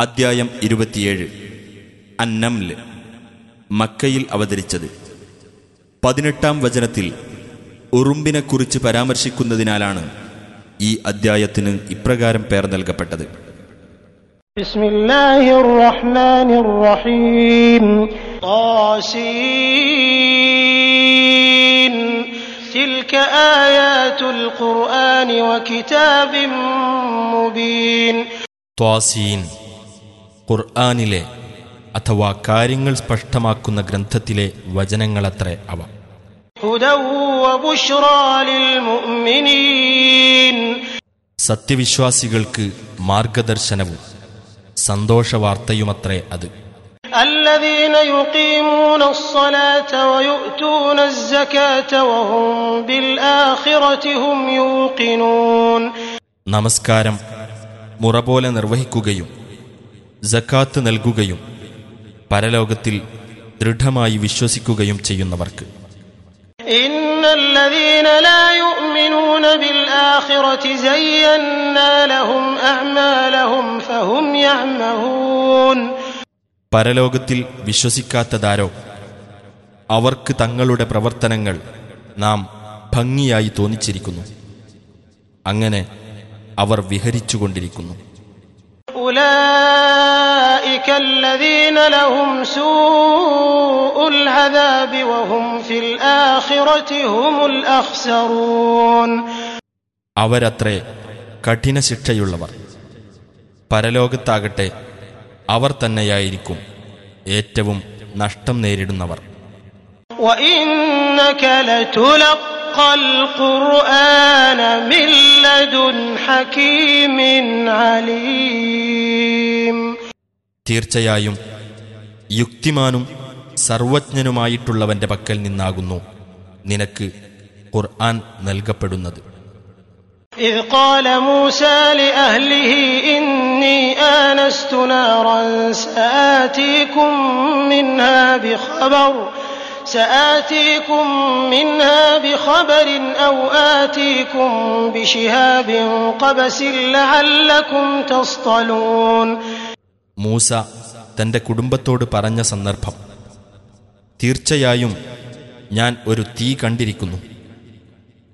അദ്ധ്യായം ഇരുപത്തിയേഴ് അന്നംല് മക്കയിൽ അവതരിച്ചത് പതിനെട്ടാം വചനത്തിൽ ഉറുമ്പിനെക്കുറിച്ച് പരാമർശിക്കുന്നതിനാലാണ് ഈ അദ്ധ്യായത്തിന് ഇപ്രകാരം പേർ നൽകപ്പെട്ടത് بسم الله الرحمن الرحيم طاسين تلك آيات القرآن وكتاب مبين ത്വാസീൻ ഖുർആാനിലെ അഥവാ കാര്യങ്ങൾ സ്പഷ്ടമാക്കുന്ന ഗ്രന്ഥത്തിലെ വചനങ്ങളത്രേ അവ. സത്യവിശ്വാസികൾക്ക് മാർഗദർശനവും സന്തോഷവാർത്തയുമത്രേ അത്. നമസ്കാരം മുറ പോലെ നിർവഹിക്കുകയും ജക്കാത്ത് നൽകുകയും പരലോകത്തിൽ ദൃഢമായി വിശ്വസിക്കുകയും ചെയ്യുന്നവർക്ക്. പരലോകത്തിൽ വിശ്വസിക്കാത്തതാരോ? അവർക്ക് തങ്ങളുടെ പ്രവർത്തനങ്ങൾ നാം ഭംഗിയായി തോന്നിച്ചിരിക്കുന്നു. അങ്ങനെ അവർ വിഹരിച്ചുകൊണ്ടിരിക്കുന്നു. أولئك الذين لهم سوء العذاب وهم في الآخرة هم الأخسرون അവരത്രേ കഠിന ശിക്ഷയുള്ളവർ പരലോകത്താകട്ടെ അവർ തന്നെയായിരിക്കും ഏറ്റവും നഷ്ടം നേരിടുന്നവർ وإنك لتلقى القرآن من لدن حكيم عليم തീർച്ചയായും യുക്തിമാനും സർവജ്ഞനുമായിട്ടുള്ളവന്റെ പക്കൽ നിന്നാകുന്നു നിനക്ക് ഖുർആൻ നൽകപ്പെടുന്നത് إذ قال موسى لأهله إني آنست نارا سآتيكم منها بخبر سآتيكم منها بخبر أو آتيكم بشهاب قبس لعلكم تصطلون മൂസ തന്റെ കുടുംബത്തോട് പറഞ്ഞ സന്ദർഭം തീർച്ചയായും ഞാൻ ഒരു തീ കണ്ടിരിക്കുന്നു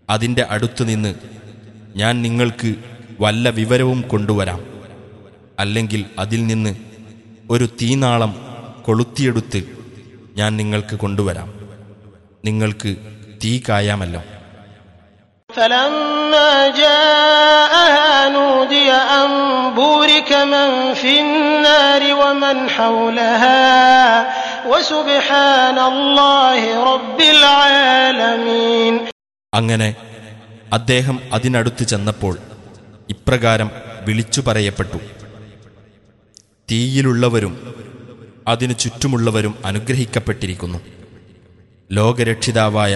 അതിൻ്റെ അടുത്തുനിന്ന് ഞാൻ നിങ്ങൾക്ക് വല്ല വിവരവും കൊണ്ടുവരാം അല്ലെങ്കിൽ അതിൽ നിന്ന് ഒരു തീനാളം കൊളുത്തിയെടുത്ത് ഞാൻ നിങ്ങൾക്ക് കൊണ്ടുവരാം. നിങ്ങൾക്ക് തീ കായാമല്ലോ. അങ്ങനെ അദ്ദേഹം അതിനടുത്ത് ചെന്നപ്പോൾ ഇപ്രകാരം വിളിച്ചു പറയപ്പെട്ടു. തീയിലുള്ളവരും അതിനു ചുറ്റുമുള്ളവരും അനുഗ്രഹിക്കപ്പെട്ടിരിക്കുന്നു ലോകരക്ഷിതാവായ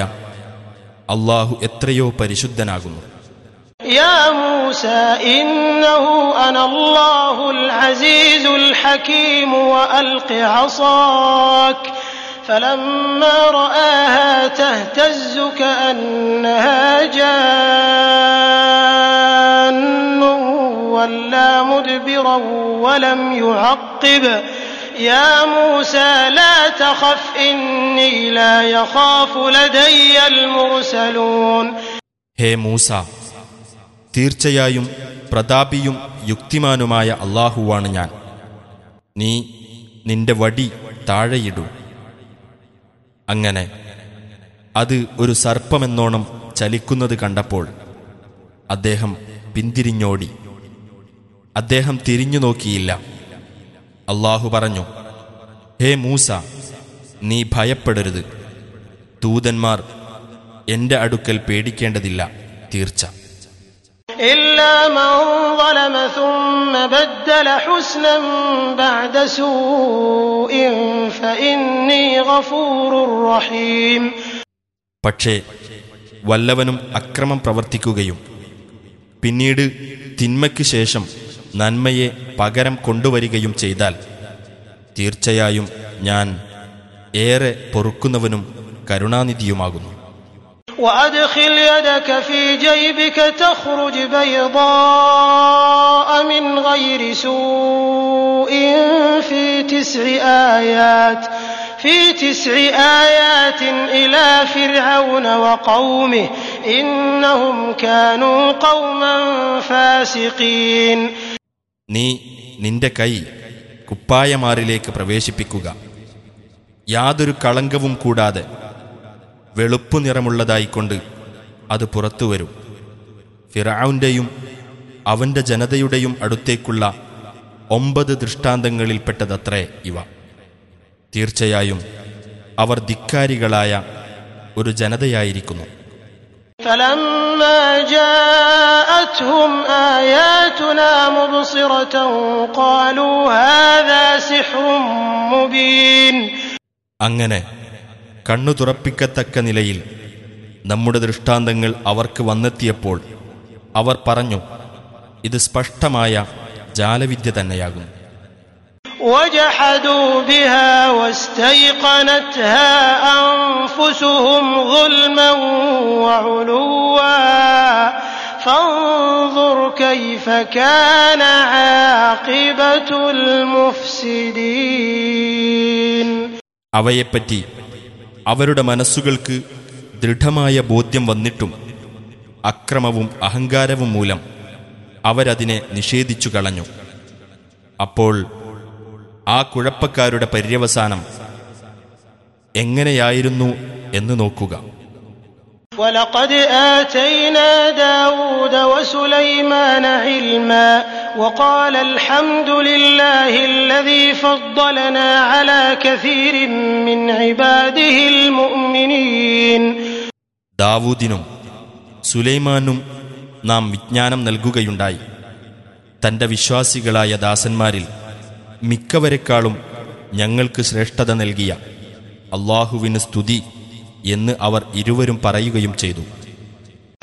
അള്ളാഹു എത്രയോ പരിശുദ്ധനാകുന്നു يا موسى إنه أنا الله العزيز الحكيم وألق عصاك فلما رآها تهتز كأنها جان ولا مدبرا ولم يعقب يا موسى لا تخف إني لا يخاف لدي المرسلون ഹേ മൂസ തീർച്ചയായും പ്രതാപിയും യുക്തിമാനുമായ അള്ളാഹുവാണ് ഞാൻ നീ നിന്റെ വടി താഴെയിടൂ അങ്ങനെ അത് ഒരു സർപ്പമെന്നോണം ചലിക്കുന്നത് കണ്ടപ്പോൾ അദ്ദേഹം പിന്തിരിഞ്ഞോടി അദ്ദേഹം തിരിഞ്ഞു നോക്കിയില്ല അള്ളാഹു പറഞ്ഞു ഹേ മൂസ നീ ഭയപ്പെടരുത്. ദൂതന്മാർ എന്റെ അടുക്കൽ പേടിക്കേണ്ടതില്ല തീർച്ച. പക്ഷേ വല്ലവനും അക്രമം പ്രവർത്തിക്കുകയും പിന്നീട് തിന്മയ്ക്ക് ശേഷം നന്മയെ പകരം കൊണ്ടുവരികയും ചെയ്താൽ തീർച്ചയായും ഞാൻ ഏറെ പൊറുക്കുന്നവനും കരുണാനിധിയുമാകുന്നു وأدخل يدك في جيبك تخرج بيضاء من غير سوء تسع آيات في تسع آيات إلى فرعون وقومه إنهم كانوا قوما فاسقين നീ നിന്റെ കൈ കുപ്പായമാറിലേക്ക് പ്രവേശിപ്പിക്കുക. യാതൊരു കളങ്കവും കൂടാതെ വെളുപ്പു നിറമുള്ളതായിക്കൊണ്ട് അത് പുറത്തു വരും. ഫിറാവുന്റെയും അവന്റെ ജനതയുടെയും അടുത്തേക്കുള്ള ഒമ്പത് ദൃഷ്ടാന്തങ്ങളിൽപ്പെട്ടതത്രേ ഇവ. തീർച്ചയായും അവർ ധിക്കാരികളായ ഒരു ജനതയായിരിക്കുന്നു. فلما جاءتهم آياتنا مبصرة قالوا هذا سحر مبين അങ്ങനെ കണ്ണു തുറപ്പിക്കത്തക്ക നിലയിൽ നമ്മുടെ ദൃഷ്ടാന്തങ്ങൾ അവർക്ക് വന്നെത്തിയപ്പോൾ അവർ പറഞ്ഞു ഇത് സ്പഷ്ടമായ ജാലവിദ്യ തന്നെയാകുന്നു وجحدوا بها واستيقنتها أنفسهم ظلما وعلوا فانظر كيف كان عاقبة المفسدين അവയെപ്പറ്റി അവരുടെ മനസ്സുകൾക്ക് ദൃഢമായ ബോധ്യം വന്നിട്ടും അക്രമവും അഹങ്കാരവും മൂലം അവരതിനെ നിഷേധിച്ചു കളഞ്ഞു അപ്പോൾ ആ കുഴപ്പക്കാരുടെ പര്യവസാനം എങ്ങനെയായിരുന്നു എന്ന് നോക്കുക ولقد آتينا داود وسليمان علما وقال الحمد لله الذي فضلنا على كثير من عباده المؤمنين ദാവൂദിനും സുലൈമാനും നാം വിജ്ഞാനം നൽകുകയുണ്ടായി തന്റെ വിശ്വാസികളായ ദാസന്മാരിൽ മിക്കവരെക്കാളും ഞങ്ങൾക്ക് ശ്രേഷ്ഠത നൽകിയ അള്ളാഹുവിന് സ്തുതി എന്ന് അവർ ഇരുവരും പറയുകയും ചെയ്തു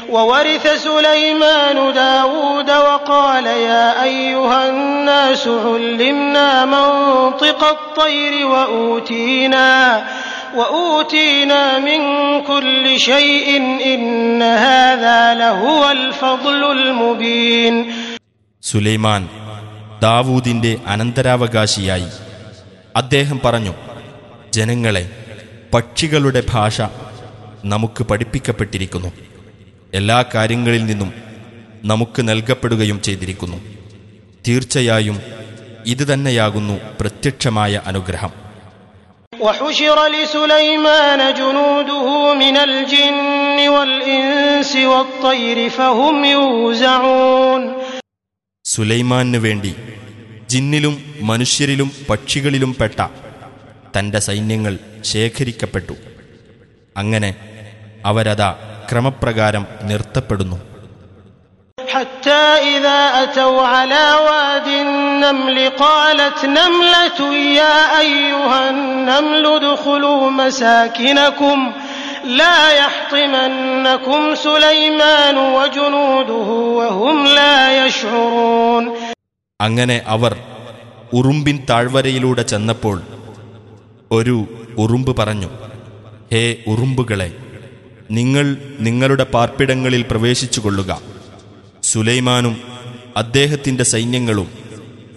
وورث سليمان داود وقال يا أيها الناس علمنا منطق الطير وأوتينا وأوتينا من كل شيء إن هذا لهو الفضل المبين സുലൈമാൻ ദാവൂദിന്റെ അനന്തരാവകാശിയായി അദ്ദേഹം പറഞ്ഞു ജനങ്ങളെ പക്ഷികളുടെ ഭാഷ നമുക്ക് പഠിപ്പിക്കപ്പെട്ടിരിക്കുന്നു എല്ലാ കാര്യങ്ങളിൽ നിന്നും നമുക്ക് നൽകപ്പെടുകയും ചെയ്തിരിക്കുന്നു തീർച്ചയായും ഇത് തന്നെയാകുന്നു പ്രത്യക്ഷമായ അനുഗ്രഹം وحشر لسليمان جنوده من الجن والإنس والطير فهم يوزعون സുലൈമാനു വേണ്ടി ജിന്നിലും മനുഷ്യരിലും പക്ഷികളിലും പെട്ട തന്റെ സൈന്യങ്ങൾ ശേഖരിക്കപ്പെട്ടു അങ്ങനെ അവരതാ ക്രമപ്രകാരം നിർത്തപ്പെടുന്നു حتى إذا أتوا على واد النمل قالت نملة يا أيها النمل ادخلوا مساكنكم അങ്ങനെ അവർ ഉറുമ്പിൻ താഴ്വരയിലൂടെ ചെന്നപ്പോൾ ഒരു ഉറുമ്പ് പറഞ്ഞു ഹേ ഉറുമ്പുകളെ നിങ്ങൾ നിങ്ങളുടെ പാർപ്പിടങ്ങളിൽ പ്രവേശിച്ചുകൊള്ളുക. സുലൈമാനും അദ്ദേഹത്തിന്റെ സൈന്യങ്ങളും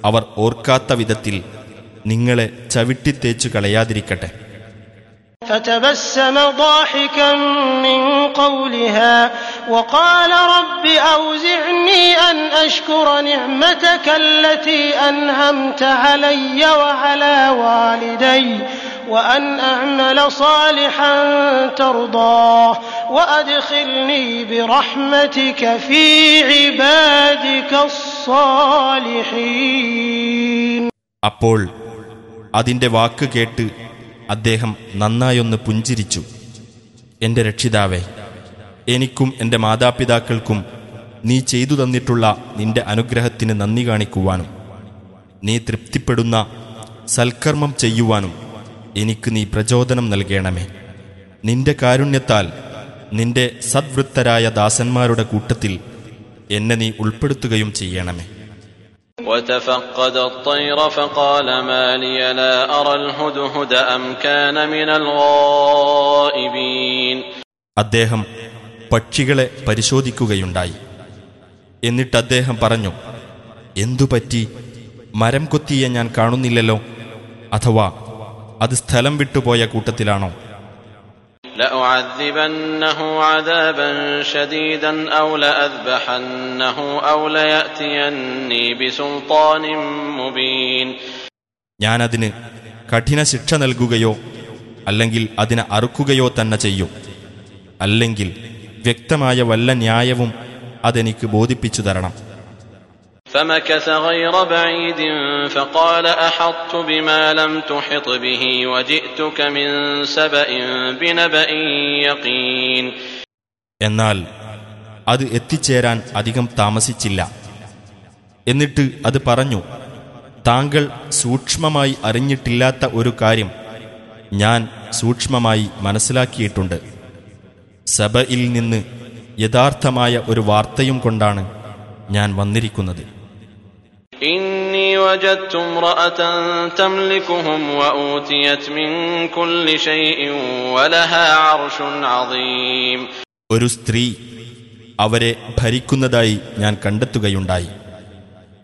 അവർ ഓർക്കാത്ത വിധത്തിൽ നിങ്ങളെ ചവിട്ടിത്തേച്ചു കളയാതിരിക്കട്ടെ. فتبسم ضاحكا من قولها وقال رب أوزعني أن أشكر نعمتك التي أنعمت علي وعلى والدي وأن أعمل صالحا ترضاه وأدخلني برحمتك في عبادك الصالحين അപ്പോൾ അതിന്റെ വാക്ക് കേട്ട് അദ്ദേഹം നന്നായൊന്ന് പുഞ്ചിരിച്ചു. എന്റെ രക്ഷിതാവേ എനിക്കും എന്റെ മാതാപിതാക്കൾക്കും നീ ചെയ്തു തന്നിട്ടുള്ള നിന്റെ അനുഗ്രഹത്തിന് നന്ദി കാണിക്കുവാനും നീ തൃപ്തിപ്പെടുന്ന സൽക്കർമ്മം ചെയ്യുവാനും എനിക്ക് നീ പ്രചോദനം നൽകണമേ. നിന്റെ കാരുണ്യത്താൽ നിന്റെ സദ്വൃത്തരായ ദാസന്മാരുടെ കൂട്ടത്തിൽ എന്നെ നീ ഉൾപ്പെടുത്തുകയും ചെയ്യണമേ. وتفقد الطير فقال ما لي لا أرى الهدهد أم كان من الغائبين അദ്ദേഹം പക്ഷികളെ പരിശോധിക്കുകയുണ്ടായി എന്നിട്ട് അദ്ദേഹം പറഞ്ഞു എന്തുപറ്റി മരം കൊത്തിയെ ഞാൻ കാണുന്നില്ലല്ലോ അഥവാ അത് സ്ഥലം വിട്ടുപോയ കൂട്ടത്തിലാണോ لأعذبنه عذابا شديدا أو لأذبحنه أو ليأتيني بسلطان مبين ഞാനതിന് കഠിന ശിക്ഷ നൽകുകയോ അല്ലെങ്കിൽ അതിനെ അറുക്കുകയോ തന്നെ ചെയ്യും അല്ലെങ്കിൽ വ്യക്തമായ വല്ല ന്യായവും അതെനിക്ക് ബോധിപ്പിച്ചു തരണം فمكث غير بعيد فقال أحطت بما لم تحط به وجئتك من سبأ بنبأ يقين എന്നാൽ അത് എത്തിച്ചേരാൻ അധികം താമസിച്ചില്ല എന്നിട്ട് അത് പറഞ്ഞു താങ്കൾ സൂക്ഷ്മമായി അറിഞ്ഞിട്ടില്ലാത്ത ഒരു കാര്യം ഞാൻ സൂക്ഷ്മമായി മനസ്സിലാക്കിയിട്ടുണ്ട് സബയിൽ നിന്ന് യഥാർത്ഥമായ ഒരു വാർത്തയും കൊണ്ടാണ് ഞാൻ വന്നിരിക്കുന്നത് إني وجدت امرأة تملكهم وأوتيت من كل شيء ولها عرش عظيم ഒരു സ്ത്രീ അവരെ ഭരിക്കുന്നതായി ഞാൻ കണ്ടെത്തുകയുണ്ടായി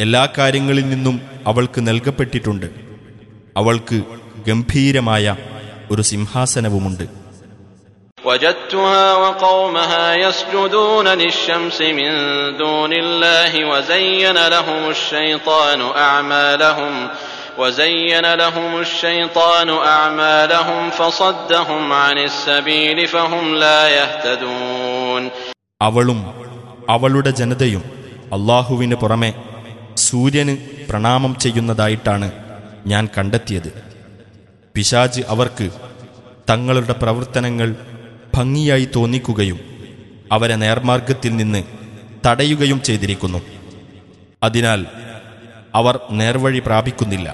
എല്ലാ കാര്യങ്ങളിൽ നിന്നും അവൾക്ക് നൽകപ്പെട്ടിട്ടുണ്ട് അവൾക്ക് ഗംഭീരമായ ഒരു സിംഹാസനവുമുണ്ട് وجدتها وقومها يسجدون للشمس من دون الله وزين لهم الشيطان أعمالهم وزين لهم الشيطان أعمالهم فصدهم عن السبيل فهم لا يهتدون അവളും അവളുടെ ജനതയും അള്ളാഹുവിന് പുറമെ സൂര്യന് പ്രണാമം ചെയ്യുന്നതായിട്ടാണ് ഞാൻ കണ്ടെത്തിയത് പിശാജ് അവർക്ക് തങ്ങളുടെ പ്രവർത്തനങ്ങൾ ഭംഗിയായി തോന്നിക്കുകയും അവരെ നേർമാർഗത്തിൽ നിന്ന് തടയുകയും ചെയ്തിരിക്കുന്നു അതിനാൽ അവർ നേർവഴി പ്രാപിക്കുന്നില്ല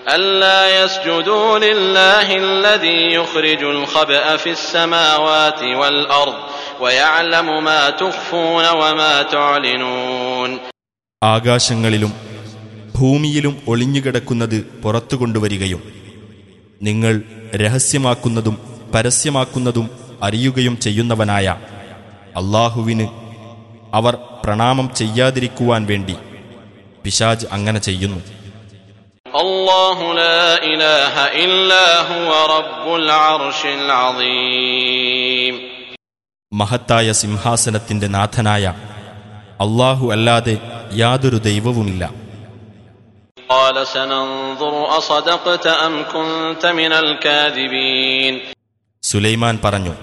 ألا يسجدوا لله الذي يخرج الخبأ في السماوات والأرض ويعلم ما تخفون وما تعلنون ആകാശങ്ങളിലും ഭൂമിയിലും ഒളിഞ്ഞുകിടക്കുന്നത് പുറത്തു കൊണ്ടുവരികയും നിങ്ങൾ രഹസ്യമാക്കുന്നതും പരസ്യമാക്കുന്നതും അറിയുകയും ചെയ്യുന്നവനായ അള്ളാഹുവിന് അവർ പ്രണാമം ചെയ്യാതിരിക്കുവാൻ വേണ്ടി പിശാജ് അങ്ങനെ ചെയ്യുന്നു الله لا إله إلا هو رب العرش العظيم മഹത്തായ സിംഹാസനത്തിന്റെ നാഥനായ അള്ളാഹു അല്ലാതെ യാതൊരു ദൈവവുമില്ല قال سننظر أصدقت أم كنت من الكاذبين സുലൈമാൻ പറഞ്ഞു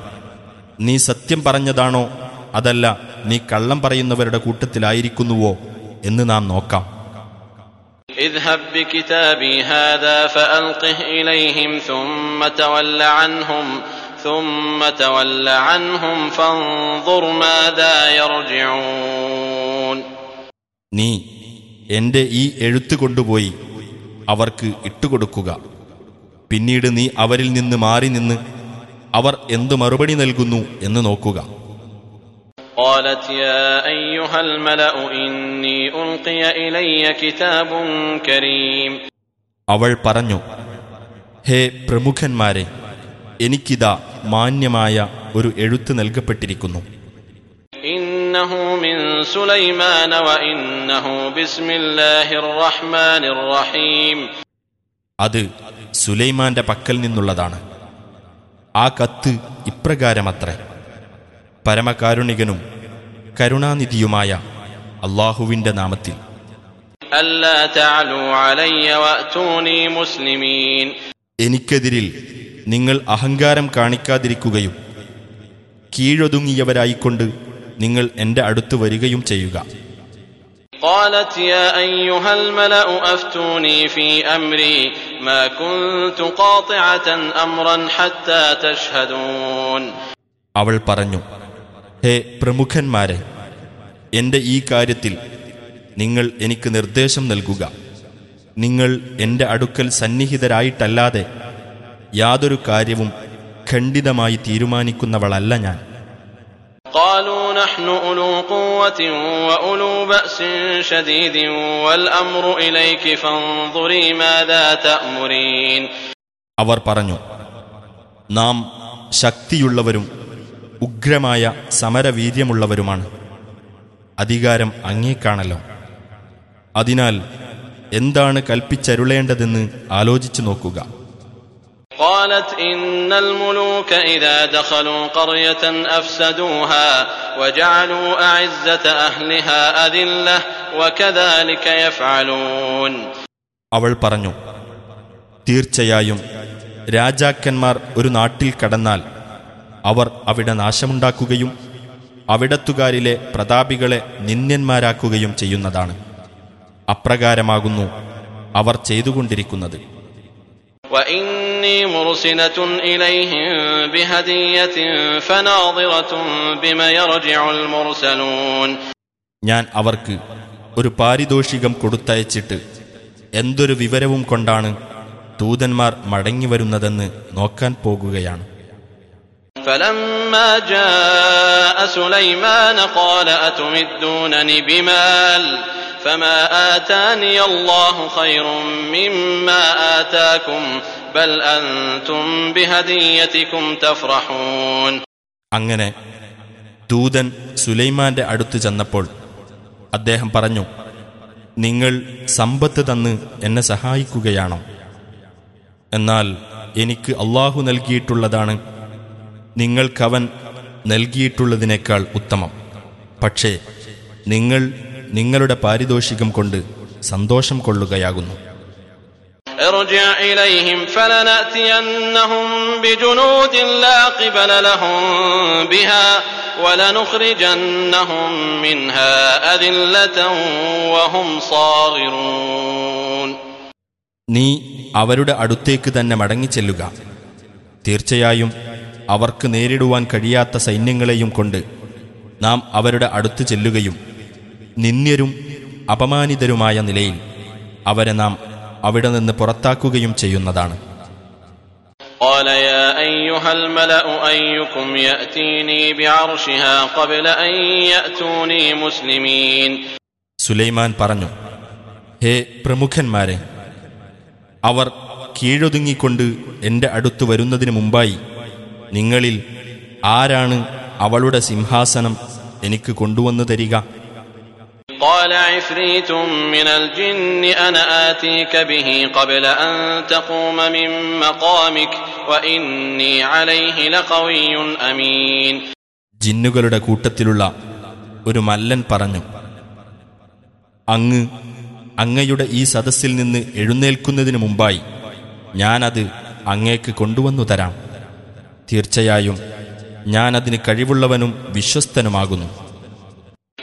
നീ സത്യം പറഞ്ഞതാണോ? അതല്ല നീ കള്ളം പറയുന്നവരുടെ കൂട്ടത്തിലായിരിക്കുന്നുവോ എന്ന് നാം നോക്കാം. നീ എന്റെ ഈ എഴുത്തു കൊണ്ടുപോയി അവർക്ക് ഇട്ടുകൊടുക്കുക. പിന്നീട് നീ അവരിൽ നിന്ന് മാറി നിന്ന് അവർ എന്ത് മറുപടി നൽകുന്നു എന്ന് നോക്കുക. അവൾ പറഞ്ഞു ഹേ പ്രമുഖന്മാരെ എനിക്കിതാ മാന്യമായ ഒരു എഴുത്ത് നൽകപ്പെട്ടിരിക്കുന്നു. അത് സുലൈമാന്റെ പക്കൽ നിന്നുള്ളതാണ്. ആ കത്ത് ഇപ്രകാരമത്ര. പരമകാരുണികനും കരുണാനിധിയുമായ അള്ളാഹുവിന്റെ നാമത്തിൽ. എനിക്കെതിരിൽ നിങ്ങൾ അഹങ്കാരം കാണിക്കാതിരിക്കുകയും കീഴൊതുങ്ങിയവരായിക്കൊണ്ട് നിങ്ങൾ എന്റെ അടുത്ത് വരികയും ചെയ്യുക. قالت يا أيها الملأ أفتوني في أمري ما كنت قاطعة أمرا حتى تشهدون അവൾ പറഞ്ഞു ഹേ പ്രമുഖന്മാരെ എന്റെ ഈ കാര്യത്തിൽ നിങ്ങൾ എനിക്ക് നിർദ്ദേശം നൽകുക നിങ്ങൾ എന്റെ അടുക്കൽ സന്നിഹിതരായിട്ടല്ലാതെ യാതൊരു കാര്യവും ഖണ്ഡിതമായി തീരുമാനിക്കുന്നവളല്ല ഞാൻ قالوا نحن أولو قوة وأولو بأس شديد والأمر إليك فانظري ماذا تأمرين അവർ പറഞ്ഞു നാം ശക്തിയുള്ളവരും ഉഗ്രമായ സമരവീര്യമുള്ളവരുമാണ് അധികാരം അങ്ങേക്കാണല്ലോ അതിനാൽ എന്താണ് കൽപ്പിച്ചരുളേണ്ടതെന്ന് ആലോചിച്ചു നോക്കുക قالت إن الملوك إذا دخلوا قرية أفسدوها وجعلوا أعزة أهلها أذلة وكذلك يفعلون അവൾ പറഞ്ഞു തീർച്ചയായും രാജാക്കന്മാർ ഒരു നാട്ടിൽ കടന്നാൽ അവർ അവിടെ നാശമുണ്ടാക്കുകയും അവിടത്തുകാരിലെ പ്രതാപികളെ നിന്ദ്യന്മാരാക്കുകയും ചെയ്യുന്നതാണ് അപ്രകാരമാകുന്നു അവർ ചെയ്തുകൊണ്ടിരിക്കുന്നത് وإني مرسلة إليهم بهدية فناظرة بما يرجع المرسلون ഞാൻ അവർക്ക് ഒരു പാരിതോഷികം കൊടുത്തയച്ചിട്ട് എന്തൊരു വിവരവും കൊണ്ടാണ് ദൂതന്മാർ മടങ്ങിവരുന്നതെന്ന് നോക്കാൻ പോകുകയാണ് فلما جاء سليمان قال أتمدونني بمال فما آتاني الله خير مما آتاكم ബൽ അൻതും അങ്ങനെ ദൂതൻ സുലൈമാന്റെ അടുത്ത് ചെന്നപ്പോൾ അദ്ദേഹം പറഞ്ഞു നിങ്ങൾ സമ്പത്ത് തന്ന് എന്നെ സഹായിക്കുകയാണോ? എന്നാൽ എനിക്ക് അള്ളാഹു നൽകിയിട്ടുള്ളതാണ് നിങ്ങൾക്കവൻ നൽകിയിട്ടുള്ളതിനേക്കാൾ ഉത്തമം. പക്ഷേ നിങ്ങൾ നിങ്ങളുടെ പാരിതോഷികം കൊണ്ട് സന്തോഷം കൊള്ളുകയാകുന്നു. ارجع إليهم فلنأتينهم بجنود لا قبل لهم بها ولنخرجنهم منها أذلة وهم صاغرون നീ അവരുടെ അടുത്തേക്ക് തന്നെ മടങ്ങിച്ചെല്ലുക തീർച്ചയായും അവർക്ക് നേരിടുവാൻ കഴിയാത്ത സൈന്യങ്ങളെയും കൊണ്ട് നാം അവരുടെ അടുത്ത് ചെല്ലുകയും നിന്ദ്യരും അപമാനിതരുമായ നിലയിൽ അവരെ നാം അവിടെ നിന്ന് പുറത്താക്കുകയും ചെയ്യുന്നതാണ്. സുലൈമാൻ പറഞ്ഞു ഹേ പ്രമുഖന്മാരെ അവർ കീഴൊതുങ്ങിക്കൊണ്ട് എന്റെ അടുത്ത് വരുന്നതിന് മുമ്പായി നിങ്ങളിൽ ആരാണ് അവളുടെ സിംഹാസനം എനിക്ക് കൊണ്ടുവന്നു തരിക? قال عفريت من الجن أنا آتيك به قبل أن تقوم من مقامك وإني عليه لقوي أمين ജിന്നുകളുടെ കൂട്ടത്തിലുള്ള ഒരു മല്ലൻ പറഞ്ഞു അങ്ങ് അങ്ങയുടെ ഈ സദസ്സിൽ നിന്ന് എഴുന്നേൽക്കുന്നതിന് മുമ്പായി ഞാനത് അങ്ങേക്ക് കൊണ്ടുവന്നു തരാം തീർച്ചയായും ഞാനതിന് കഴിവുള്ളവനും വിശ്വസ്തനുമാകുന്നു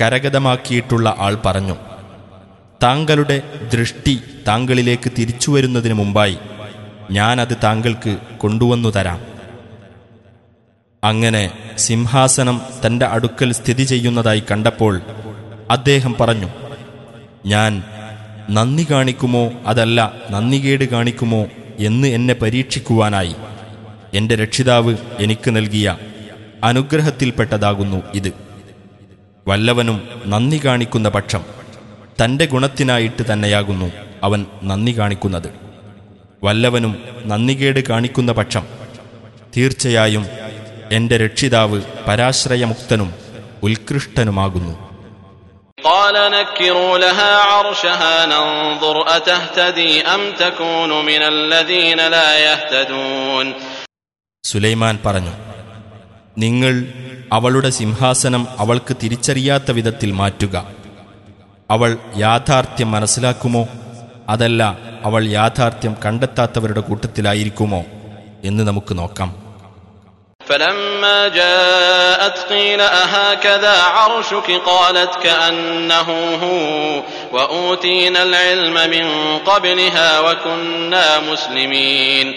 കരഗതമാക്കിയിട്ടുള്ള ആൾ പറഞ്ഞു താങ്കളുടെ ദൃഷ്ടി താങ്കളിലേക്ക് തിരിച്ചു വരുന്നതിന് മുമ്പായി ഞാനത് താങ്കൾക്ക് കൊണ്ടുവന്നു തരാം. അങ്ങനെ സിംഹാസനം തന്റെ അടുക്കൽ സ്ഥിതി ചെയ്യുന്നതായി കണ്ടപ്പോൾ അദ്ദേഹം പറഞ്ഞു ഞാൻ നന്ദി കാണിക്കുമോ? അതല്ല നന്ദികേട് കാണിക്കുമോ എന്ന് എന്നെ പരീക്ഷിക്കുവാനായി എന്റെ രക്ഷിതാവ് എനിക്ക് നൽകിയ അനുഗ്രഹത്തിൽപ്പെട്ടതാകുന്നു ഇത്. വല്ലവനും നന്ദി കാണിക്കുന്ന പക്ഷം തന്റെ ഗുണത്തിനായിട്ട് തന്നെയാകുന്നു അവൻ നന്ദി കാണിക്കുന്നത് വല്ലവനും നന്ദികേട് കാണിക്കുന്ന പക്ഷം തീർച്ചയായും എന്റെ രക്ഷിതാവ് പരാശ്രയമുക്തനും ഉത്കൃഷ്ടനുമാകുന്നു قال نكروا لها عرشها ننظر أتهتدي أم تكون من الذين لا يهتدون സുലൈമാൻ പറഞ്ഞു നിങ്ങൾ അവളുടെ സിംഹാസനം അവൾക്ക് തിരിച്ചറിയാത്ത വിധത്തിൽ മാറ്റുക അവൾ യാഥാർത്ഥ്യം മനസ്സിലാക്കുമോ അതല്ല അവൾ യാഥാർത്ഥ്യം കണ്ടെത്താത്തവരുടെ കൂട്ടത്തിലായിരിക്കുമോ എന്ന് നമുക്ക് നോക്കാം فلما جاءت قيل أهكذا عرشك قالت كأنه هو وأوتينا العلم من قبلها وكنا مسلمين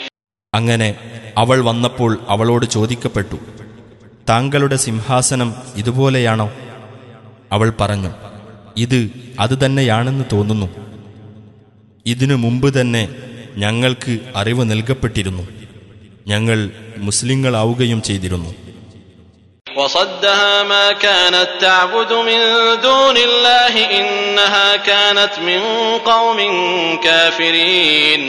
അങ്ങനെ അവൾ വന്നപ്പോൾ അവളോട് ചോദിക്കപ്പെട്ടു താങ്കളുടെ സിംഹാസനം ഇതുപോലെയാണോ അവൾ പറഞ്ഞു ഇത് അതുതന്നെയാണെന്ന് തോന്നുന്നു ഇതിനു മുമ്പ് തന്നെ ഞങ്ങൾക്ക് അറിവ് നൽകപ്പെട്ടിരുന്നു ഞങ്ങൾ മുസ്ലിങ്ങളാവുകയും ചെയ്തിരുന്നു وصدها ما كانت تعبد من دون الله إنها كانت من قوم كافرين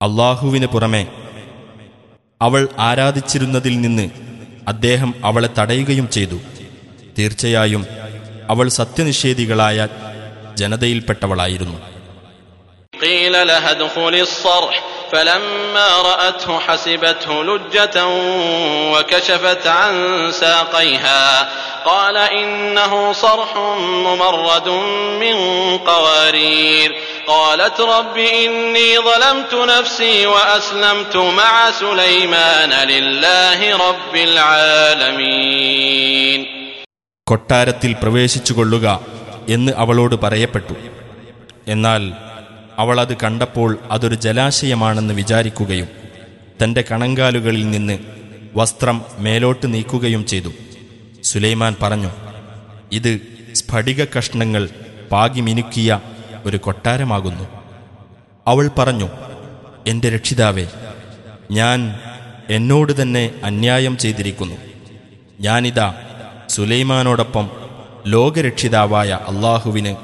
അള്ളാഹുവിന് പുറമെ അവൾ ആരാധിച്ചിരുന്നതിൽ നിന്ന് അദ്ദേഹം അവളെ തടയുകയും ചെയ്തു. തീർച്ചയായും അവൾ സത്യനിഷേധികളായ ജനതയിൽപ്പെട്ടവളായിരുന്നു. قيل لها ادخل الصرح فلما رأته حسبته لجة وكشفت عن ساقيها قال إنه صرح ممرد من قوارير قالت رب إني ظلمت نفسي وأسلمت مع سليمان لله رب العالمين കൊട്ടാരത്തിൽ പ്രവേശിച്ചുകൊള്ളുക എന്ന് അവളോട് പറയപ്പെട്ടു എന്നാൽ അവൾ അത് കണ്ടപ്പോൾ അതൊരു ജലാശയമാണെന്ന് വിചാരിക്കുകയും തന്റെ കണങ്കാലുകളിൽ നിന്ന് വസ്ത്രം മേലോട്ട് നീക്കുകയും ചെയ്തു. സുലൈമാൻ പറഞ്ഞു ഇത് സ്ഫടിക കഷ്ണങ്ങൾ പാകിമിനുക്കിയ ഒരു കൊട്ടാരമാകുന്നു. അവൾ പറഞ്ഞു എന്റെ രക്ഷിതാവേ ഞാൻ എന്നോട് തന്നെ അന്യായം ചെയ്തിരിക്കുന്നു. ഞാനിതാ സുലൈമാനോടൊപ്പം ലോകരക്ഷിതാവായ അള്ളാഹുവിന്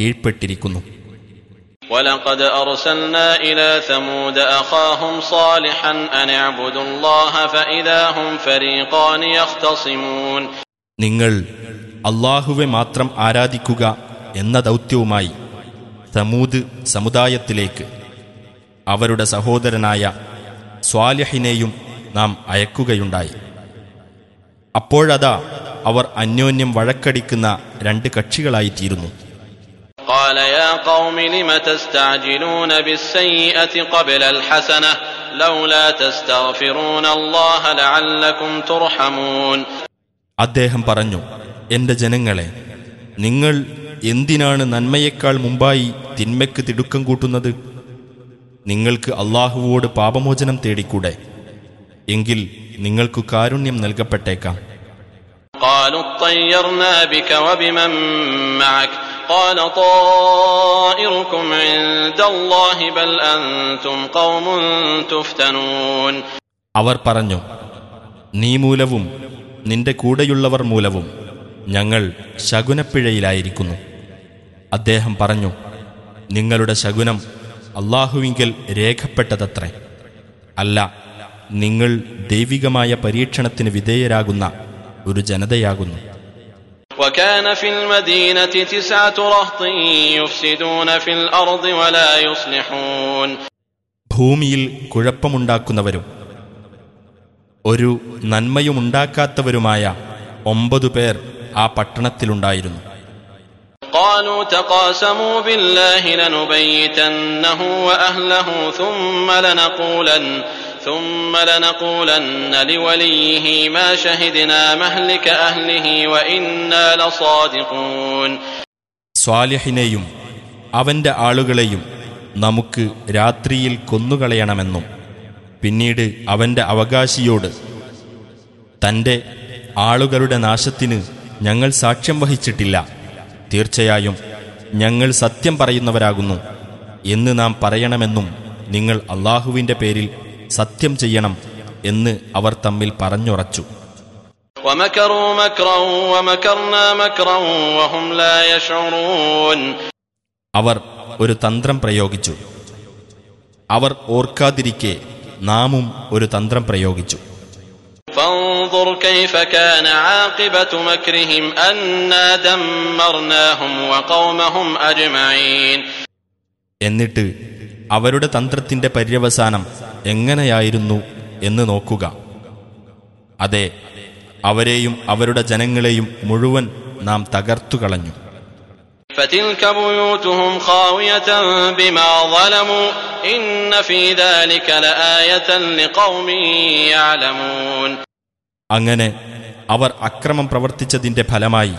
കീഴ്പ്പെട്ടിരിക്കുന്നു. ولقد أرسلنا إلى ثمود أخاهم صالحا أن اعبدوا الله فإذا هم فريقان يختصمون നിങ്ങൾ അള്ളാഹുവെ മാത്രം ആരാധിക്കുക എന്ന ദൗത്യവുമായി സമൂത് സമുദായത്തിലേക്ക് അവരുടെ സഹോദരനായ സ്വാലിഹിനെയും നാം അയക്കുകയുണ്ടായി അപ്പോഴതാ അവർ അന്യോന്യം വഴക്കടിക്കുന്ന രണ്ട് കക്ഷികളായിത്തീരുന്നു قال يا قوم لم تستعجلون بالسيئة قبل الحسنة لولا تستغفرون الله لعلكم ترحمون അദ്ദേഹം പറഞ്ഞു എന്റെ ജനങ്ങളെ നിങ്ങൾ എന്തിനാണ് നന്മയേക്കാൾ മുമ്പായി തിന്മയ്ക്ക് തിടുക്കം കൂട്ടുന്നത് നിങ്ങൾക്ക് അള്ളാഹുവോട് പാപമോചനം തേടിക്കൂടെ എങ്കിൽ നിങ്ങൾക്കു കാരുണ്യം നൽകപ്പെട്ടേക്കാം قالوا اطيرنا بك وبمن معك قال طائركم عند الله بل أنتم قوم تفتنون അവർ പറഞ്ഞു നീ മൂലവും നിന്റെ കൂടെയുള്ളവർ മൂലവും ഞങ്ങൾ ശകുനപ്പിഴയിലായിരിക്കുന്നു അദ്ദേഹം പറഞ്ഞു നിങ്ങളുടെ ശകുനം അള്ളാഹുവിങ്കൽ രേഖപ്പെട്ടതത്രേ അല്ല നിങ്ങൾ ദൈവികമായ പരീക്ഷണത്തിന് വിധേയരാകുന്ന ഒരു ജനതയാകുന്നു وكان في المدينة تسعة رهط يفسدون في الأرض ولا يصلحون ഭൂമിയിൽ കുഴപ്പമുണ്ടാക്കുന്നവരും ഒരു നന്മയുമുണ്ടാക്കാത്തവരുമായ ഒമ്പതു പേർ ആ പട്ടണത്തിലുണ്ടായിരുന്നു قالوا تقاسموا بالله لنبيتنه وأهله ثم لنقولن ثم لنقولن لوليه ما شهدنا مهلك أهله وإنا لصادقون സ്വാലിഹിനെയും അവന്റെ ആളുകളെയും നമുക്ക് രാത്രിയിൽ കൊന്നുകളയണമെന്നും പിന്നീട് അവന്റെ അവകാശിയോട് തന്റെ ആളുകളുടെ നാശത്തിന് ഞങ്ങൾ സാക്ഷ്യം വഹിച്ചിട്ടില്ല തീർച്ചയായും ഞങ്ങൾ സത്യം പറയുന്നവരാകുന്നു എന്ന് നാം പറയണമെന്നും നിങ്ങൾ അള്ളാഹുവിന്റെ പേരിൽ സത്യം ചെയ്യണം എന്ന് അവർ തമ്മിൽ പറഞ്ഞുറച്ചു. അവർ ഒരു തന്ത്രം പ്രയോഗിച്ചു. അവർ ഓർക്കാതിരിക്കെ നാമും ഒരു തന്ത്രം പ്രയോഗിച്ചു. എന്നിട്ട് അവരുടെ തന്ത്രത്തിന്റെ പര്യവസാനം എങ്ങനെയായിരുന്നു എന്ന് നോക്കുക. അതെ അവരെയും അവരുടെ ജനങ്ങളെയും മുഴുവൻ നാം തകർത്തു കളഞ്ഞു. അങ്ങനെ അവർ അക്രമം പ്രവർത്തിച്ചതിന്റെ ഫലമായി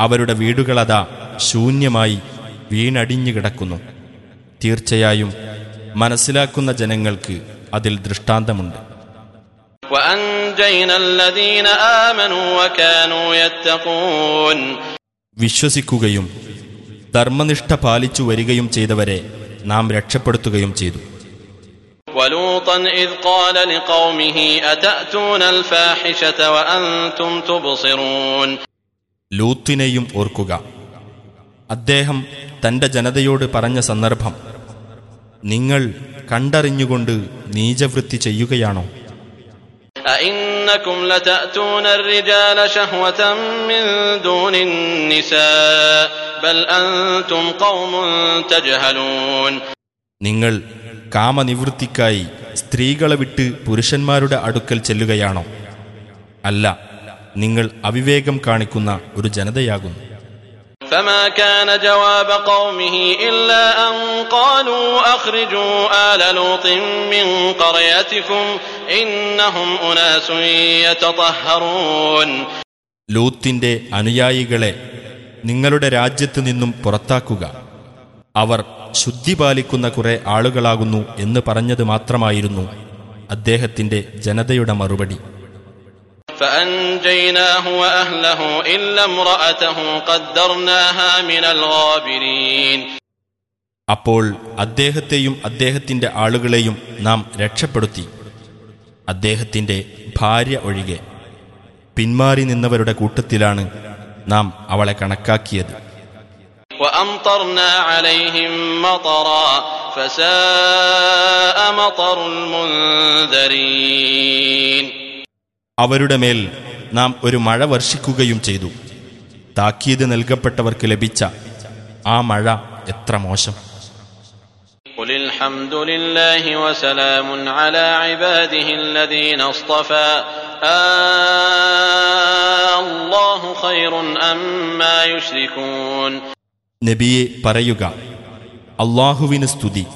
അവരുടെ വീടുകളതാ ശൂന്യമായി വീണടിഞ്ഞു കിടക്കുന്നു. തീർച്ചയായും മനസ്സിലാക്കുന്ന ജനങ്ങൾക്ക് അതിൽ ദൃഷ്ടാന്തമുണ്ട്. വിശ്വസിക്കുകയും ധർമ്മനിഷ്ഠ പാലിച്ചു വരികയും ചെയ്തവരെ നാം രക്ഷപ്പെടുത്തുകയും ചെയ്തു. ലൂത്തിനെയും ഓർക്കുക. അദ്ദേഹം തന്റെ ജനതയോട് പറഞ്ഞ സന്ദർഭം നിങ്ങൾ കണ്ടറിഞ്ഞുകൊണ്ട് നീചവൃത്തി ചെയ്യുകയാണോ أئنكم لتأتون الرجال شهوة من دون النساء بل أنتم قوم تجهلون നിങ്ങൾ കാമനിവൃത്തിക്കായി സ്ത്രീകളെ വിട്ട് പുരുഷന്മാരുടെ അടുക്കൽ ചെല്ലുകയാണോ അല്ല നിങ്ങൾ അവിവേകം കാണിക്കുന്ന ഒരു ജനതയാകുന്നു فما كان جواب قومه إلا أن قالوا أخرجوا آل لوط من قريتكم إنهم أناس يتطهرون ലൂത്തിന്റെ അനുയായികളെ നിങ്ങളുടെ രാജ്യത്തു നിന്നും പുറത്താക്കുക അവർ ശുദ്ധി പാലിക്കുന്ന കുറെ ആളുകളാകുന്നു എന്ന് പറഞ്ഞത് മാത്രമായിരുന്നു അദ്ദേഹത്തിന്റെ ജനതയുടെ മറുപടി فأنجيناه وأهله إلا امرأته قدرناها من الغابرين അപ്പോൾ അദ്ദേഹത്തെയും അദ്ദേഹത്തിന്റെ ആളുകളെയും നാം രക്ഷപ്പെടുത്തി അദ്ദേഹത്തിന്റെ ഭാര്യ ഒഴികെ പിന്മാറി നിന്നവരുടെ കൂട്ടത്തിലാണ് നാം അവളെ കണക്കാക്കിയത് وأمطرنا അവരുടെ മേൽ നാം ഒരു മഴ വർഷിക്കുകയും ചെയ്തു. താക്കീത് നൽകപ്പെട്ടവർക്ക് ലഭിച്ച ആ മഴ എത്ര മോശം. നബിയെ പറയുക അള്ളാഹുവിന് സ്തുതി.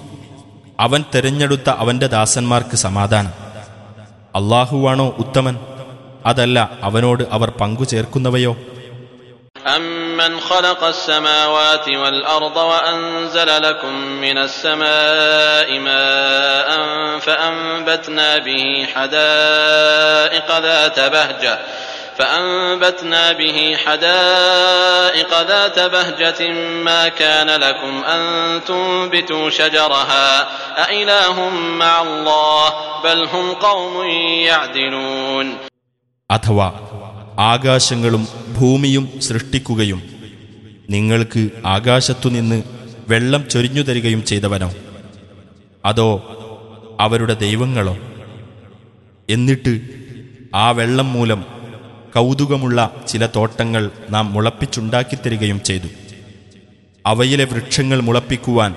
അവൻ തെരഞ്ഞെടുത്ത അവന്റെ ദാസന്മാർക്ക് സമാധാനം. അള്ളാഹുവാണോ ഉത്തമൻ? അതല്ല അവനോട് അവർ പങ്കു ചേർക്കുന്നവയോ أمن خلق السماوات والأرض وأنزل لكم من السماء ماء فأنبتنا به حدائق ذات بهجة فأنبتنا به حدائق ذات بهجة ما كان لكم أن تنبتوا شجرها أإله مع الله بل هم قوم يعدلون അഥവാ ആകാശങ്ങളും ഭൂമിയും സൃഷ്ടിക്കുകയും നിങ്ങൾക്ക് ആകാശത്തുനിന്ന് വെള്ളം ചൊരിഞ്ഞു തരികയും ചെയ്തവനോ? അതോ അവരുടെ ദൈവങ്ങളോ? എന്നിട്ട് ആ വെള്ളം മൂലം കൗതുകമുള്ള ചില തോട്ടങ്ങൾ നാം മുളപ്പിച്ചുണ്ടാക്കിത്തരികയും ചെയ്തു. അവയിലെ വൃക്ഷങ്ങൾ മുളപ്പിക്കുവാൻ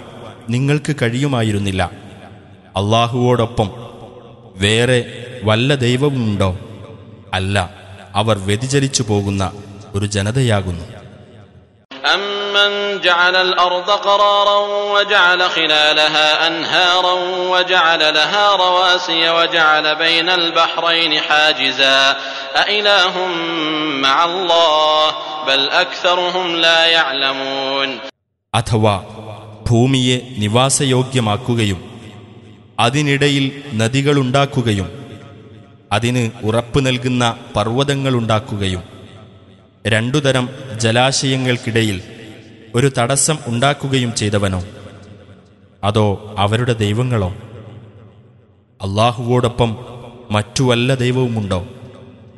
നിങ്ങൾക്ക് കഴിയുമായിരുന്നില്ല. അള്ളാഹുവോടൊപ്പം വേറെ വല്ല ദൈവവുമുണ്ടോ? അല്ല അവർ വ്യതിചലിച്ചു പോകുന്ന ഒരു ജനതയാകുന്നു أمن جعل الأرض قرارا وجعل خلالها أنهارا وجعل لها رواسي وجعل بين البحرين حاجزا أإله مع الله بل أكثرهم لا يعلمون അഥവാ ഭൂമിയെ നിവാസയോഗ്യമാക്കുകയും അതിനിടയിൽ നദികളുണ്ടാക്കുകയും അതിന് ഉറപ്പു നൽകുന്ന പർവതങ്ങളുണ്ടാക്കുകയും രണ്ടുതരം ജലാശയങ്ങൾക്കിടയിൽ ഒരു തടസ്സം ഉണ്ടാക്കുകയും ചെയ്തവനോ? അതോ അവരുടെ ദൈവങ്ങളോ? അള്ളാഹുവോടൊപ്പം മറ്റു വല്ല ദൈവവുമുണ്ടോ?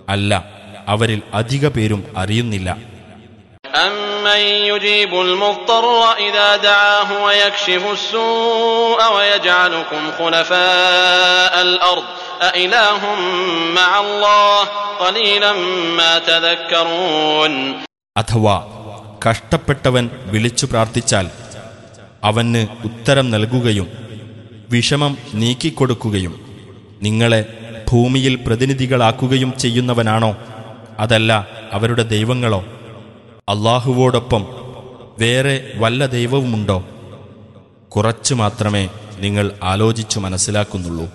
അല്ല അവരിൽ അധിക പേരും അറിയുന്നില്ല. أمن يجيب المضطر إذا دعاه ويكشف السوء ويجعلكم خلفاء الأرض أإله مع الله قليلا ما تذكرون അഥവാ കഷ്ടപ്പെട്ടവൻ വിളിച്ചു പ്രാർത്ഥിച്ചാൽ അവന് ഉത്തരം നൽകുകയും വിഷമം നീക്കിക്കൊടുക്കുകയും നിങ്ങളെ ഭൂമിയിൽ പ്രതിനിധികളാക്കുകയും ചെയ്യുന്നവനാണോ അതല്ല അവരുടെ ദൈവങ്ങളോ അള്ളാഹുവോടൊപ്പം വേറെ വല്ല ദൈവവുമുണ്ടോ കുറച്ചു മാത്രമേ നിങ്ങൾ ആലോചിച്ചു മനസ്സിലാക്കുന്നുള്ളൂ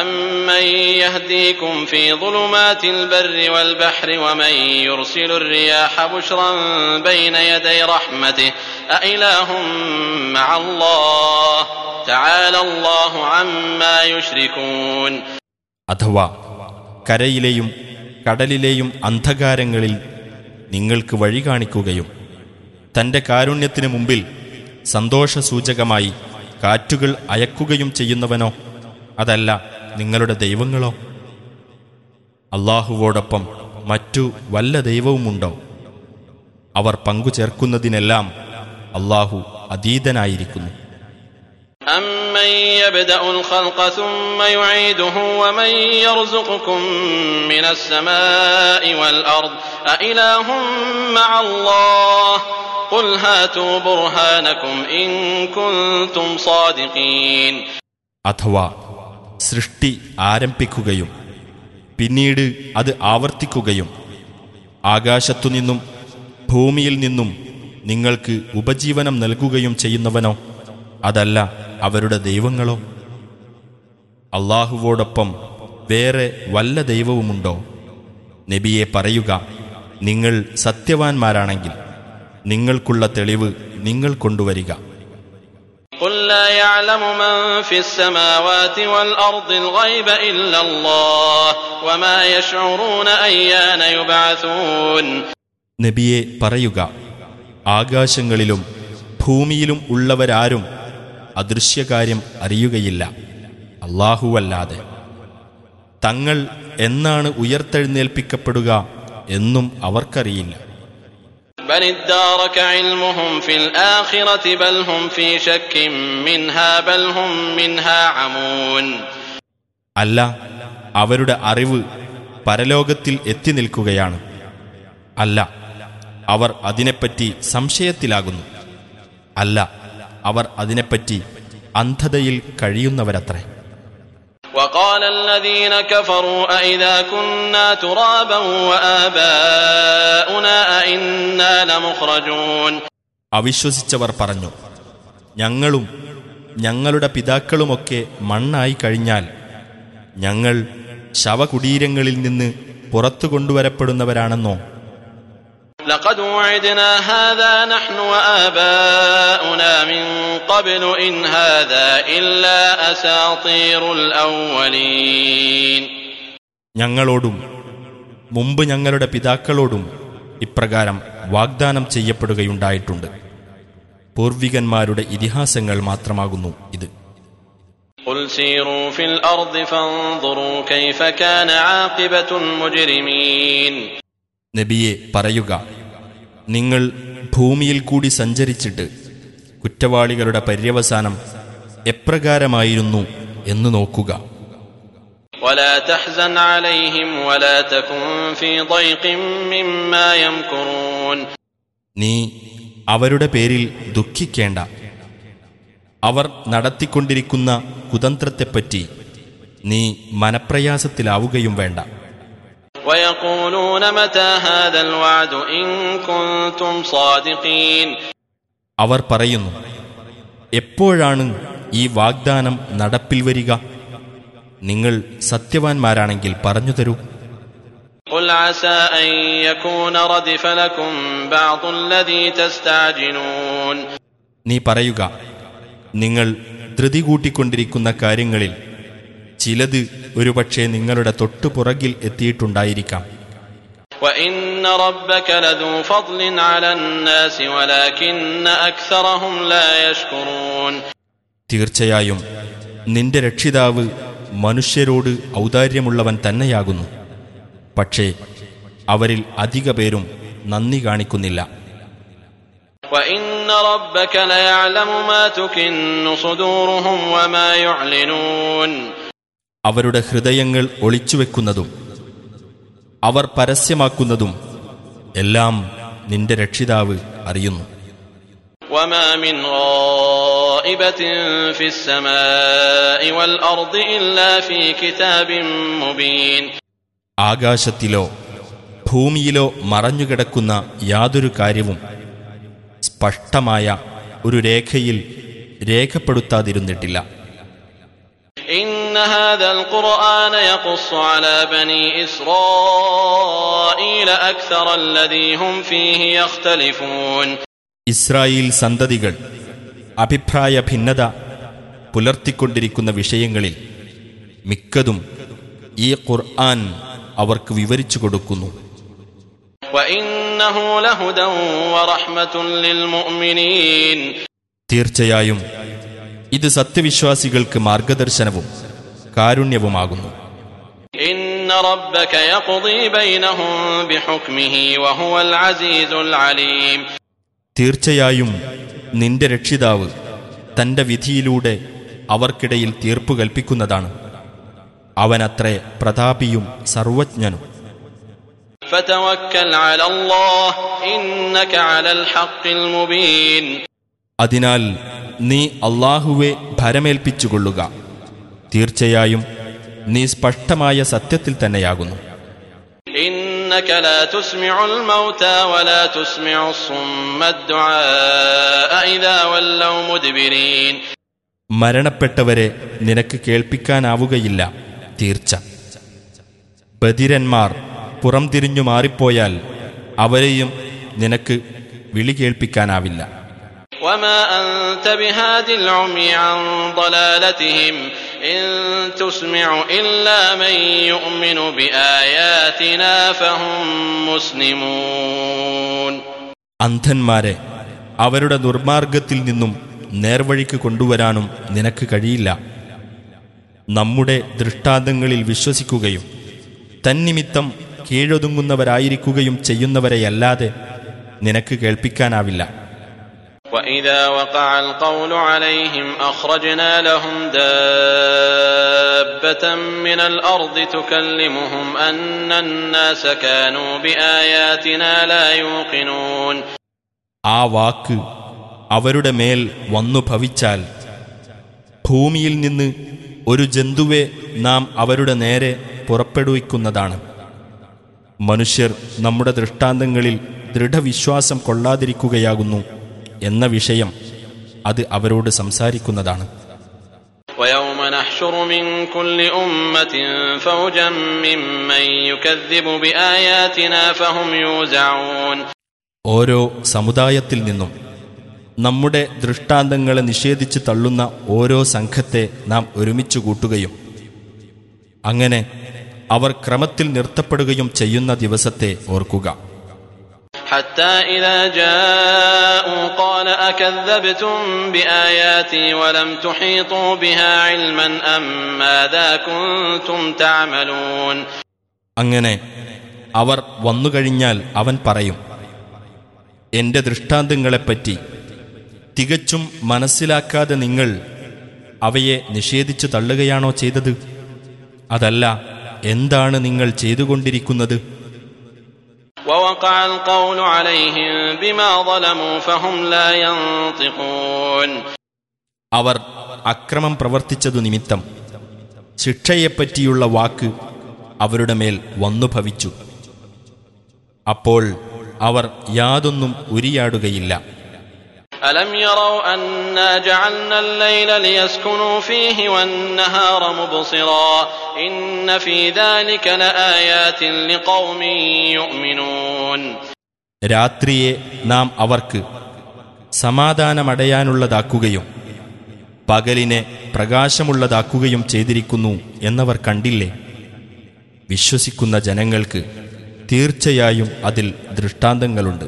أمن يهديكم في ظلمات البر والبحر ومن يرسل الرياح بشرا بين يدي رحمته أإله مع الله تعالى الله عما يشركون അഥവാ കരയിലെയും കടലിലെയും അന്ധകാരങ്ങളിൽ നിങ്ങൾക്ക് വഴി കാണിക്കുകയും തന്റെ കാരുണ്യത്തിന് മുമ്പിൽ സന്തോഷസൂചകമായി കാറ്റുകൾ അയക്കുകയും ചെയ്യുന്നവനോ അതല്ല നിങ്ങളുടെ ദൈവങ്ങളോ? അള്ളാഹുവോടൊപ്പം മറ്റു വല്ല ദൈവവുമുണ്ടോ? അവർ പങ്കുചേർക്കുന്നതിനെല്ലാം അള്ളാഹു അതീതനായിരിക്കുന്നു. أمن يبدأ الخلق ثم يعيده ومن يرزقكم من السماء والأرض أإله مع الله قل هاتوا برهانكم إن كنتم صادقين അഥവാ സൃഷ്ടി ആരംഭിക്കുകയും പിന്നീട് അത് ആവർത്തിക്കുകയും ആകാശത്തുനിന്നും ഭൂമിയിൽ നിന്നും നിങ്ങൾക്ക് ഉപജീവനം നൽകുകയും ചെയ്യുന്നവനോ അതല്ല അവരുടെ ദൈവങ്ങളോ അള്ളാഹുവോടൊപ്പം വേറെ വല്ല ദൈവവുമുണ്ടോ? നബിയെ പറയുക നിങ്ങൾ സത്യവാൻമാരാണെങ്കിൽ നിങ്ങൾക്കുള്ള തെളിവ് നിങ്ങൾ കൊണ്ടുവരിക. നബിയെ പറയുക ആകാശങ്ങളിലും ഭൂമിയിലും ഉള്ളവരാരും അദൃശ്യകാര്യം അറിയുകയില്ല. അള്ളാഹുവല്ലാതെ തങ്ങൾ എന്നാണ് ഉയർത്തെഴുന്നേൽപ്പിക്കപ്പെടുക എന്നും അവർക്കറിയില്ല. അല്ല അവരുടെ അറിവ് പരലോകത്തിൽ എത്തി നിൽക്കുകയാണ്. അല്ല അവർ അതിനെപ്പറ്റി സംശയത്തിലാകുന്നു. അല്ല അവർ അതിനെപ്പറ്റി അന്ധതയിൽ കഴിയുന്നവരത്രേ وقال الذين كفروا أئذا كنا ترابا وآباؤنا أئنا لمخرجون അവിശ്വസിച്ചവർ പറഞ്ഞു ഞങ്ങളും ഞങ്ങളുടെ പിതാക്കളുമൊക്കെ മണ്ണായി കഴിഞ്ഞാൽ ഞങ്ങൾ ശവകുടീരങ്ങളിൽ നിന്ന് പുറത്തു കൊണ്ടുവരപ്പെടുന്നവരാണെന്നോ لقد وعدنا هذا نحن وآباؤنا من قبل إن هذا إلا أساطير الأولين ഞങ്ങളോടും മുമ്പ് ഞങ്ങളുടെ പിതാക്കളോടും ഇപ്രകാരം വാഗ്ദാനം ചെയ്യപ്പെടുകയുണ്ടായിട്ടുണ്ട് പൂർവികന്മാരുടെ ഇതിഹാസങ്ങൾ മാത്രമാകുന്നു ഇത് قل سيروا في الأرض فانظروا كيف كان عاقبة المجرمين നബിയെ പറയുക നിങ്ങൾ ഭൂമിയിൽ കൂടി സഞ്ചരിച്ചിട്ട് കുറ്റവാളികളുടെ പര്യവസാനം എപ്രകാരമായിരുന്നു എന്ന് നോക്കുക. നീ അവരുടെ പേരിൽ ദുഃഖിക്കേണ്ട. അവർ നടത്തിക്കൊണ്ടിരിക്കുന്ന കുതന്ത്രത്തെപ്പറ്റി നീ മനപ്രയാസത്തിലാവുകയും വേണ്ട. അവർ പറയുന്നു എപ്പോഴാണ് ഈ വാഗ്ദാനം നടപ്പിൽ വരിക? നിങ്ങൾ സത്യവാൻമാരാണെങ്കിൽ പറഞ്ഞു തരൂ. നീ പറയുക നിങ്ങൾ ധൃതി കൂട്ടിക്കൊണ്ടിരിക്കുന്ന കാര്യങ്ങളിൽ ചിലത് ഒരുപക്ഷെ നിങ്ങളുടെ തൊട്ടുപുറകിൽ എത്തിയിട്ടുണ്ടായിരിക്കാം. തീർച്ചയായും നിന്റെ രക്ഷിതാവ് മനുഷ്യരോട് ഔദാര്യമുള്ളവൻ തന്നെയാകുന്നു. പക്ഷേ അവരിൽ അധിക പേരും നന്ദി കാണിക്കുന്നില്ല. അവരുടെ ഹൃദയങ്ങൾ ഒളിച്ചുവെക്കുന്നതും അവർ പരസ്യമാക്കുന്നതും എല്ലാം നിന്റെ രക്ഷിതാവ് അറിയുന്നു. ആകാശത്തിലോ ഭൂമിയിലോ മറഞ്ഞുകിടക്കുന്ന യാതൊരു കാര്യവും സ്പഷ്ടമായ ഒരു രേഖയിൽ രേഖപ്പെടുത്താതിരുന്നിട്ടില്ല. إن هذا القرآن يقص على بني إسرائيل أكثر الذي هم فيه يختلفون ഇസ്രായേൽ സന്തതികൾ അഭിപ്രായ ഭിന്നത പുലർത്തിക്കൊണ്ടിരിക്കുന്ന വിഷയങ്ങളിൽ മിക്കതും ഈ ഖുർആൻ അവർക്ക് വിവരിച്ചു കൊടുക്കുന്നു وإنه لهدى ورحمة للمؤمنين തീർച്ചയായും ഇത് സത്യവിശ്വാസികൾക്ക് മാർഗദർശനവും കാരുണ്യവുമാകുന്നു. തീർച്ചയായും നിന്റെ രക്ഷിതാവ് തന്റെ വിധിയിലൂടെ അവർക്കിടയിൽ തീർപ്പ് കൽപ്പിക്കുന്നതാണ്. അവനത്രേ പ്രതാപിയും സർവജ്ഞനും. അതിനാൽ നീ അള്ളാഹുവെ ഭരമേൽപ്പിച്ചുകൊള്ളുക. തീർച്ചയായും നീ സ്പഷ്ടമായ സത്യത്തിൽ തന്നെയാകുന്നു. മരണപ്പെട്ടവരെ നിനക്ക് കേൾപ്പിക്കാനാവുകയില്ല. തീർച്ച. ബദിരന്മാർ പുറംതിരിഞ്ഞു മാറിപ്പോയാൽ അവരെയും നിനക്ക് വിളി കേൾപ്പിക്കാനാവില്ല. وما أنت بهاد العمي عن ضلالتهم إن تسمع إلا من يؤمن بآياتنا فهم مسلمون അന്ധന്മാരെ അവരുടെ ദുർമാർഗത്തിൽ നിന്നും നേർവഴിക്ക് കൊണ്ടുവരാനും നിനക്ക് കഴിയില്ല നമ്മുടെ ദൃഷ്ടാന്തങ്ങളിൽ വിശ്വസിക്കുകയും തന്നിമിത്തം കീഴൊതുങ്ങുന്നവരായിരിക്കുകയും ചെയ്യുന്നവരെയല്ലാതെ നിനക്ക് കേൾപ്പിക്കാനാവില്ല وإذا وقع القول عليهم أخرجنا لهم دابة من الأرض تكلمهم أن الناس كانوا بآياتنا لا يوقنون ആ വാക്ക് അവരുടെ മേൽ വന്നു ഭവിച്ചാൽ ഭൂമിയിൽ നിന്ന് ഒരു ജന്തുവെ നാം അവരുടെ നേരെ പുറപ്പെടുവിക്കുന്നതാണ് മനുഷ്യർ നമ്മുടെ ദൃഷ്ടാന്തങ്ങളിൽ ദൃഢവിശ്വാസം കൊള്ളാതിരിക്കുകയാകുന്നു എന്ന വിഷയം അത് അവരോട് സംസാരിക്കുന്നതാണ് ويوم نحشر من كل أمة فوجا ممن يكذب بآياتنا فهم يوزعون ഓരോ സമുദായത്തിൽ നിന്നും നമ്മുടെ ദൃഷ്ടാന്തങ്ങളെ നിഷേധിച്ച് തള്ളുന്ന ഓരോ സംഘത്തെ നാം ഒരുമിച്ച് കൂട്ടുകയും അങ്ങനെ അവർ ക്രമത്തിൽ നിർത്തപ്പെടുകയും ചെയ്യുന്ന ദിവസത്തെ ഓർക്കുക حتى إذا جاءوا قال أكذبتم بآياتي ولم تحيطوا بها علما أم ماذا كنتم تعملون അങ്ങനെ അവർ വന്നുകഴിഞ്ഞാൽ അവൻ പറയും എന്റെ ദൃഷ്ടാന്തങ്ങളെപ്പറ്റി തികച്ചും മനസ്സിലാക്കാതെ നിങ്ങൾ അവയെ നിഷേധിച്ചു തള്ളുകയാണോ ചെയ്തത് അതല്ല എന്താണ് നിങ്ങൾ ചെയ്തുകൊണ്ടിരിക്കുന്നത് ووقع القول عليهم بما ظلموا فهم لا ينطقون അവർ അക്രമം പ്രവർത്തിച്ചതു നിമിത്തം ശിക്ഷയെപ്പറ്റിയുള്ള വാക്ക് അവരുടെ മേൽ വന്നു ഭവിച്ചു അപ്പോൾ അവർ യാതൊന്നും ഉരിയാടുകയില്ല ألم يروا أنا جعلنا الليل ليسكنوا فيه والنهار مبصرا إن في ذلك لآيات لقوم يؤمنون രാത്രിയെ നാം അവർക്ക് സമാധാനമടയാനുള്ളതാക്കുകയും പകലിനെ പ്രകാശമുള്ളതാക്കുകയും ചെയ്തിരിക്കുന്നു എന്നവർ കണ്ടില്ലേ വിശ്വസിക്കുന്ന ജനങ്ങൾക്ക് തീർച്ചയായും അതിൽ ദൃഷ്ടാന്തങ്ങളുണ്ട്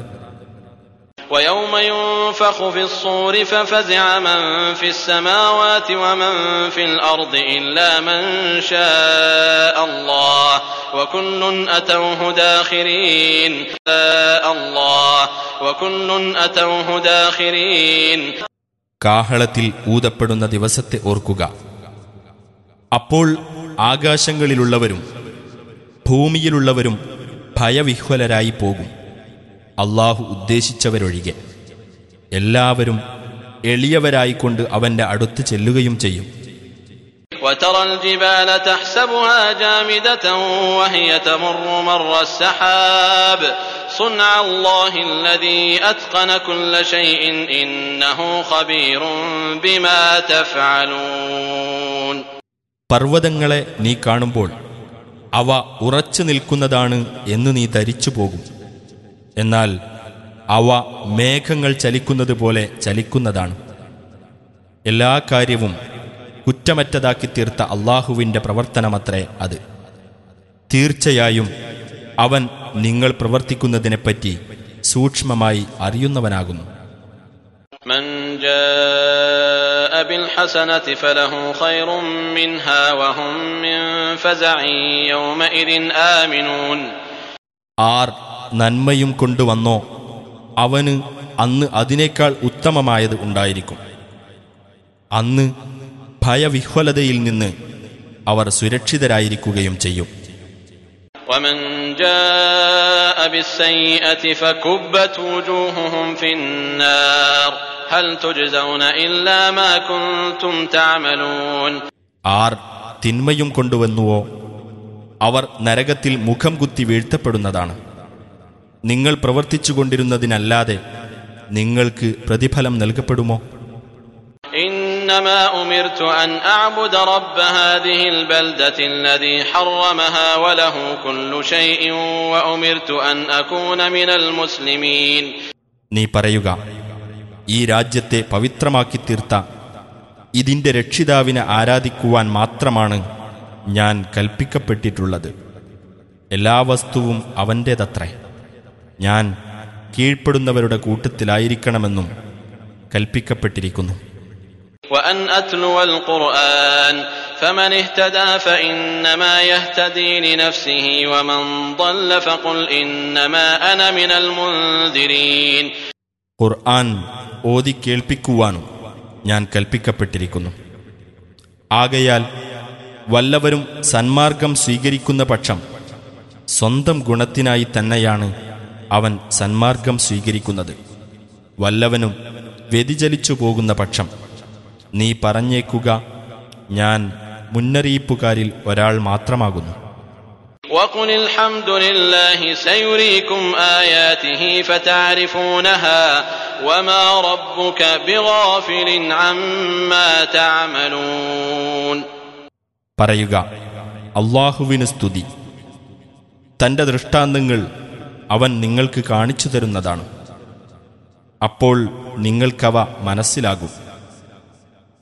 ويوم ينفخ في الصور ففزع من في السماوات ومن في الأرض إلا من شاء الله وكل أتوه داخرين شاء الله وكل أتوه داخرين കാഹളത്തിൽ ഊതപ്പെടുന്ന ദിവസത്തെ ഓർക്കുക അപ്പോൾ ആകാശങ്ങളിലുള്ളവരും ഭൂമിയിലുള്ളവരും ഭയവിഹ്വലരായി പോകും അള്ളാഹു ഉദ്ദേശിച്ചവരൊഴികെ എല്ലാവരും എളിയവരായിക്കൊണ്ട് അവന്റെ അടുത്ത് ചെല്ലുകയും ചെയ്യും وترى الجبال تحسبها جامدة وهي تمر مر السحاب صنع الله الذي أتقن كل شيء إنه خبير بما تفعلون പർവ്വതങ്ങളെ നീ കാണുമ്പോൾ അവ ഉറച്ചു നിൽക്കുന്നതാണ് എന്ന് നീ ധരിച്ചു പോകും എന്നാൽ അവ മേഘങ്ങൾ ചലിക്കുന്നത് പോലെ ചലിക്കുന്നതാണ് എല്ലാ കാര്യവും കുറ്റമറ്റതാക്കി തീർത്ത അള്ളാഹുവിൻ്റെ പ്രവർത്തനമത്രേ അത് തീർച്ചയായും അവൻ നിങ്ങൾ പ്രവർത്തിക്കുന്നതിനെപ്പറ്റി സൂക്ഷ്മമായി അറിയുന്നവനാകുന്നു من جاء بالحسنة فله خير منها وهم من فزع يومئذ آمنون ആർ നന്മയും കൊണ്ടുവന്നോ അവന് അന്ന് അതിനേക്കാൾ ഉത്തമമായത് ഉണ്ടായിരിക്കും അന്ന് ഭയവിഹ്വലതയിൽ നിന്ന് അവർ സുരക്ഷിതരായിരിക്കുകയും ചെയ്യും ومن جاء بالسيئة فكبت وجوههم في النار هل تجزون إلا ما كنتم تعملون ആർ തിന്മയും കൊണ്ടുവന്നുവോ അവർ നരകത്തിൽ മുഖം കുത്തി വീഴ്ത്തപ്പെടുന്നതാണ് നിങ്ങൾ പ്രവർത്തിച്ചുകൊണ്ടിരുന്നതിനല്ലാതെ നിങ്ങൾക്ക് പ്രതിഫലം നൽകപ്പെടുമോ? നീ പറയുക ഈ രാജ്യത്തെ പവിത്രമാക്കി തീർത്ത ഇതിന്റെ രക്ഷിതാവിനെ ആരാധിക്കുവാൻ മാത്രമാണ് ഞാൻ കൽപ്പിക്കപ്പെട്ടിട്ടുള്ളത്. എല്ലാ വസ്തുവും അവന്റെതത്രേ ഞാൻ കീഴ്പ്പെടുന്നവരുടെ കൂട്ടത്തിലായിരിക്കണമെന്നും കൽപ്പിക്കപ്പെട്ടിരിക്കുന്നു وأن أتلو القرآن فمن اهتدى فإنما يهتدي لنفسه ومن ضل فقل إنما أنا من المنذرين ഖുർആൻ ഓതി കേൾപ്പിക്കുവാനും ഞാൻ കൽപ്പിക്കപ്പെട്ടിരിക്കുന്നു ആകയാൽ വല്ലവരും സന്മാർഗം സ്വീകരിക്കുന്ന പക്ഷം സ്വന്തം ഗുണത്തിനായി തന്നെയാണ് അവൻ സന്മാർഗം സ്വീകരിക്കുന്നത്. വല്ലവനും വ്യതിചലിച്ചു പോകുന്ന പക്ഷം. നീ പറഞ്ഞേക്കുക ഞാൻ മുന്നറിയിപ്പുകാരിൽ ഒരാൾ മാത്രമാകുന്നു. പറയുക അള്ളാഹുവിന് സ്തുതി. തന്റെ ദൃഷ്ടാന്തങ്ങൾ അവൻ നിങ്ങൾക്ക് കാണിച്ചു തരുന്നതാണ്. അപ്പോൾ നിങ്ങൾക്കവ മനസ്സിലാകും.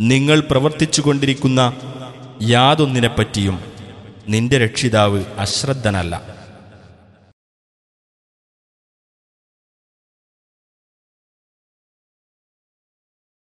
നിങ്ങൾ പ്രവർത്തിച്ചുകൊണ്ടിരിക്കുന്ന യാതൊന്നിനെപ്പറ്റിയും നിന്റെ രക്ഷിതാവ് അശ്രദ്ധനല്ല.